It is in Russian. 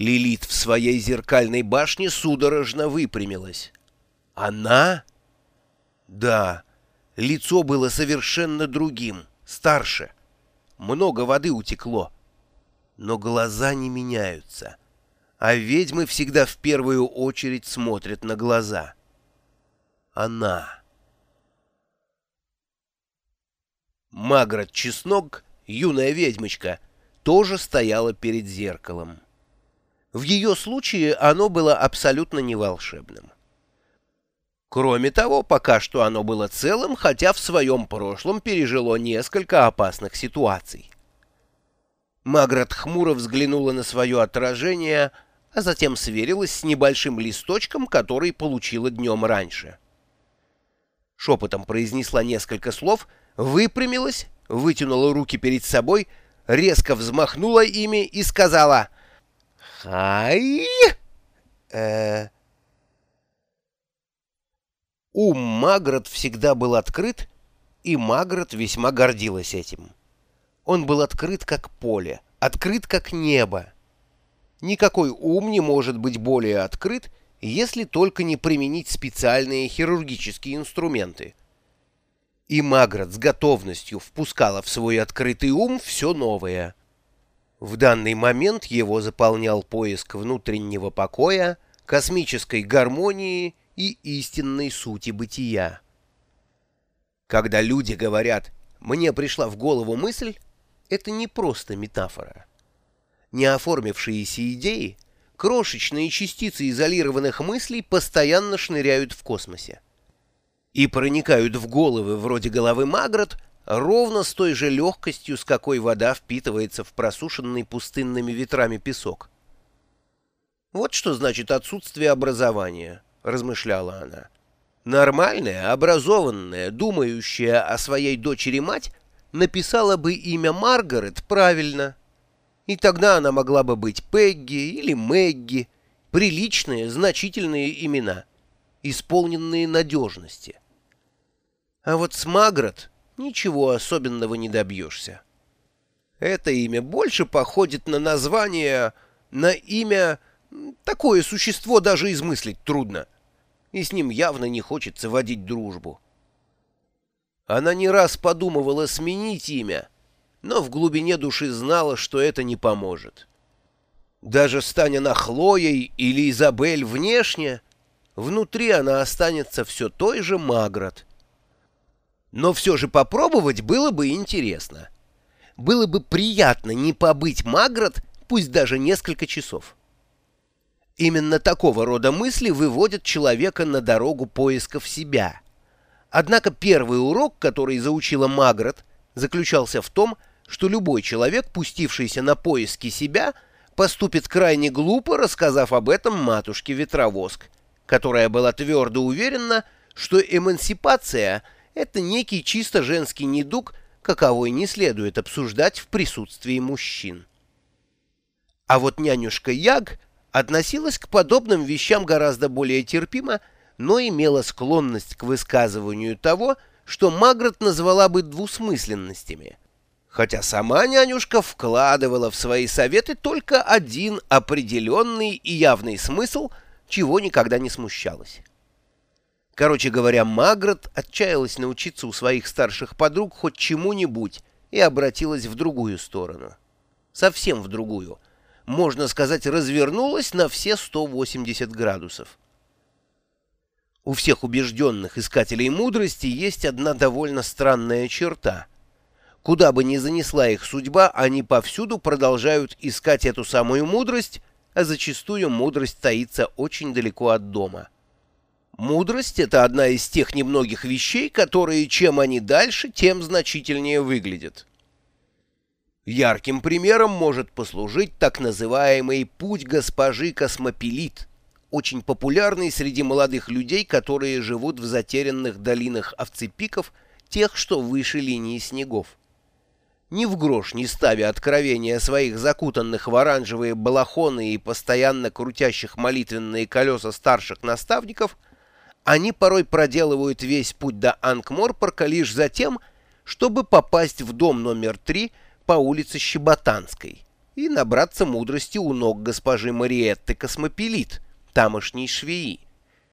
Лилит в своей зеркальной башне судорожно выпрямилась. Она? Да, лицо было совершенно другим, старше. Много воды утекло. Но глаза не меняются. А ведьмы всегда в первую очередь смотрят на глаза. Она. Магрот Чеснок, юная ведьмочка, тоже стояла перед зеркалом. В ее случае оно было абсолютно не волшебным. Кроме того, пока что оно было целым, хотя в своем прошлом пережило несколько опасных ситуаций. Магрот хмуро взглянула на свое отражение, а затем сверилась с небольшим листочком, который получила днем раньше. Шепотом произнесла несколько слов, выпрямилась, вытянула руки перед собой, резко взмахнула ими и сказала «Хай!» э Ум Магрот всегда был открыт, и Магрот весьма гордилась этим. Он был открыт как поле, открыт как небо. Никакой ум не может быть более открыт, если только не применить специальные хирургические инструменты. И Магрот с готовностью впускала в свой открытый ум все новое. В данный момент его заполнял поиск внутреннего покоя, космической гармонии и истинной сути бытия. Когда люди говорят «мне пришла в голову мысль», это не просто метафора. Неоформившиеся идеи, крошечные частицы изолированных мыслей постоянно шныряют в космосе. И проникают в головы вроде головы Магрот ровно с той же легкостью, с какой вода впитывается в просушенный пустынными ветрами песок. Вот что значит отсутствие образования. — размышляла она. Нормальная, образованная, думающая о своей дочери мать написала бы имя Маргарет правильно. И тогда она могла бы быть Пегги или Мэгги, приличные, значительные имена, исполненные надежности. А вот с Магрот ничего особенного не добьешься. Это имя больше походит на название, на имя Такое существо даже измыслить трудно, и с ним явно не хочется водить дружбу. Она не раз подумывала сменить имя, но в глубине души знала, что это не поможет. Даже станя она Хлоей или Изабель внешне, внутри она останется все той же Магрот. Но все же попробовать было бы интересно. Было бы приятно не побыть Магрот, пусть даже несколько часов. Именно такого рода мысли выводят человека на дорогу поисков себя. Однако первый урок, который заучила Магрот, заключался в том, что любой человек, пустившийся на поиски себя, поступит крайне глупо, рассказав об этом матушке Ветровоск, которая была твердо уверена, что эмансипация — это некий чисто женский недуг, каковой не следует обсуждать в присутствии мужчин. А вот нянюшка Яг — относилась к подобным вещам гораздо более терпимо, но имела склонность к высказыванию того, что Магрот назвала бы двусмысленностями. Хотя сама нянюшка вкладывала в свои советы только один определенный и явный смысл, чего никогда не смущалась. Короче говоря, Магрот отчаялась научиться у своих старших подруг хоть чему-нибудь и обратилась в другую сторону. Совсем в другую — можно сказать, развернулась на все 180 градусов. У всех убежденных искателей мудрости есть одна довольно странная черта. Куда бы ни занесла их судьба, они повсюду продолжают искать эту самую мудрость, а зачастую мудрость таится очень далеко от дома. Мудрость — это одна из тех немногих вещей, которые, чем они дальше, тем значительнее выглядят. Ярким примером может послужить так называемый «путь госпожи Космопелит», очень популярный среди молодых людей, которые живут в затерянных долинах овцепиков, тех, что выше линии снегов. Ни в грош не ставя откровения своих закутанных в оранжевые балахоны и постоянно крутящих молитвенные колеса старших наставников, они порой проделывают весь путь до Анкморпорка лишь за тем, чтобы попасть в дом номер три – по улице Щеботанской, и набраться мудрости у ног госпожи Мариетты Космопелит, тамошней швеи.